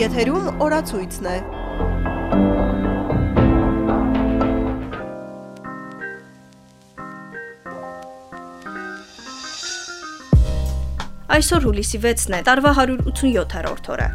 Եթերում օրացույցն է։ Այսօր հուլիսի 6-ն է, տարվա 187-րդ օրը։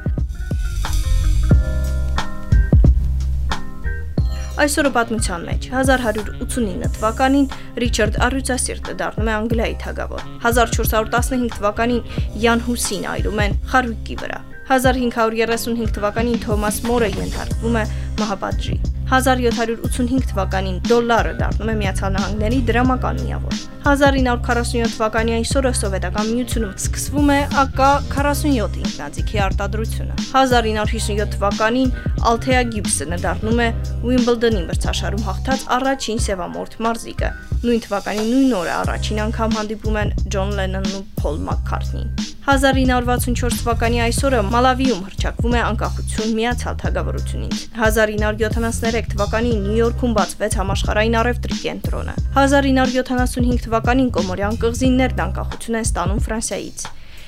Այսօրը պատմության մեջ 1189 թվականին Ռիչարդ Արյուծասիրտը դառնում է Անգլիայի թագավոր։ 1415 թվականին Յան Հուսին այրում են Խարույկի վրա։ 1535 թվականին Թոմաս Մորը ենթարկվում է մահապատժի։ 1785 թվականին դոլարը դառնում է Միացյալ Նահանգների դրամական միավոր։ 1947 թվականի այսօրը սովետական միությունում սկսվում է ԱԿ 47 ինքնաձիգի արտադրությունը։ 1957 թվականին Althea Gibson-ը դառնում է Wimbledon-ի մրցաշարում հաղթած առաջին սևամորթ մարզիկը։ Նույն թվականի նույն օրը առաջին անգամ հանդիպում են Ջոն Լենոնն ու Փոլ Մակքարթնին։ 1964 թվականի այսօրը Մալավիում հրճակվում է անկախություն միացյալ թագավորությունից։ 1973 թվականին Նյու Յորքում բացվեց համաշխարհային առևտրի կենտրոնը։ 1975 թվականին Կոմորյան կղզիներն անկախություն են ստանում Ֆրանսիայից։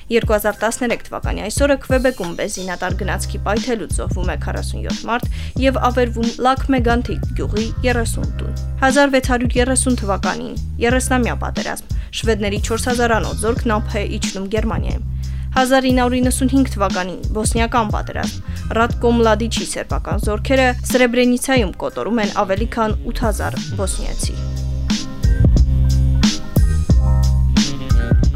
2013 թվականի այսօրը Քվեբեկում բենզինատար գնացքի պայթելուց զոհվում է 47 մարդ եւ ավերվում Լակ Մեգանթի գյուղի 30 տուն։ 1630 թվականին 30-ամյա պատերազմ շվեդների 4000-անոց զորքն ափ է իջնում Գերմանիայում։ 1995 թվականին Բոսնիական պատերազմ Ռադկո Մլադիչի սերբական զորքերը Սրեբրենիցայում կոտորում են ավելի քան 8000 բոսնիացի։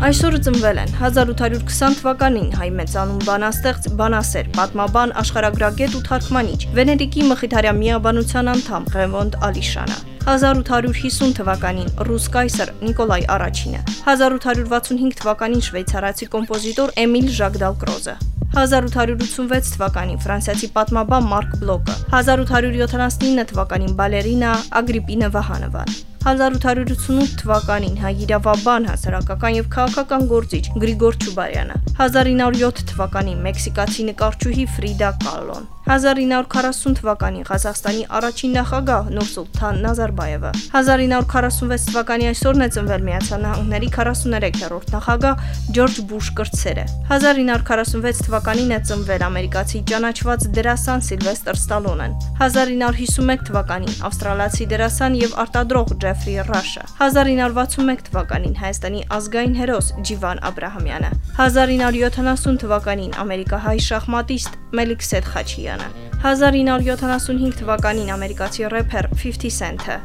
Այսօրը ծնվել են 1820 թվականին հայ մեծանուն բանաստեղծ, բանասեր, պատմաբան, աշխարհագրագետ ու թարգմանիչ, Վենետիկի Մխիթարյան միաբանության անդամ Ղևոնդ Ալիշանը։ 1850 թվականին ռուս կայսր Նիկոլայ առաջինը, 1865 թվականին շվեյցարացի կոմպոզիտոր Էմիլ Ժակ Դալկրոզը, 1886 թվականին ֆրանսիացի պատմաբան Մարկ Բլոկը, 1879 թվականին բալերինա Ագրիպինա Վահանովան, 1888 թվականին հայ իրավաբան, հասարակական եւ քաղաքական գործիչ Գրիգոր Չուբարյանը, 1907 թվականին մեքսիկացի նկարչուհի Ֆրիդա Կալոն, 1940 թվականին Ղազախստանի առաջին նախագահ Նուրսուլթան Նազարբաևը, 1946 թվականի այսօրն է ծնվել Միացյալ Նահանգների 43-րդ նախագահ Ջորջ Բուշ կրտսերը, 1946 թվականին թվականին է ծնվել ամերիկացի ճանաչված դերասան Սիլվեստր Ստալոնեն, 1951 թվականին ավստրալացի դերասան եւ արտադրող Ջեֆրի Ռաշը, 1961 թվականին Հայաստանի ազգային հերոս Ջիվան Աբ รา համյանը, 1970 թվականին ամերիկահայ շախմատիստ Մելիքսեդ Խաչյանը, 1975 թվականին ամերիկացի рэփեր 50 Cent-ը։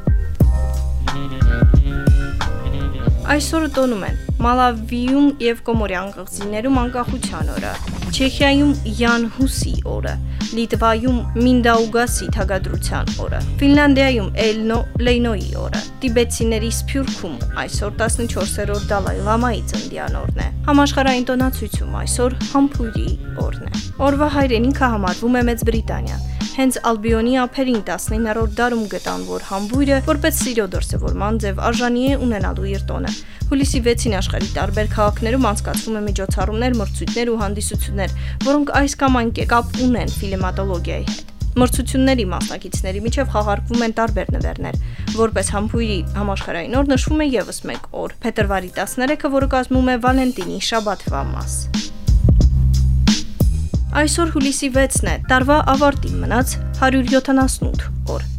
Այսօրը տոնում են Մալավիում եւ Կոմորյան կղզիներում անկախության օրը։ Չեխիայում Յան Հուսի օրը, Լիտվայում Մինդաուգասի թագադրության օրը, Ֆինլանդիայում Էլնո Լեյնոյի օրը, Տիբետցիների Սփյուռքում այսօր 14-րդ Դալայ Լամայի ծննդյան օրն է։ Համաշխարհային տոնացույցում այսօր Համբույրի օրն է։ Օրվա հայրենիքը համարվում է Մեծ Բրիտանիան։ Հենց Ալբիոնի ափերին 19-րդ դարում գտան, որ Համբույրը որպես սիրո դրսևորման ձև արժանի է ունենալու իր տոնը։ Հուլիսի 6-ին աշխարհի տարբեր քաղաքներում անցկացվում է միջոցառումներ, մրցույթներ ու հանդիսություններ, որոնք այս կամ այն կապ ունեն ֆիլմատոլոգիայի հետ։ Մրցությունների մասնակիցների միջև խաղարկվում են տարբեր նվերներ։ Որպես համբույրի համաշխարհային օր նշվում է եւս մեկ օր՝ փետրվարի 13-ը, որը կազմում է Վալենտինի շաբաթվա մաս։ Այսօր հուլիսի 6-ն է, տարվա ավարտին մնաց 178 օր։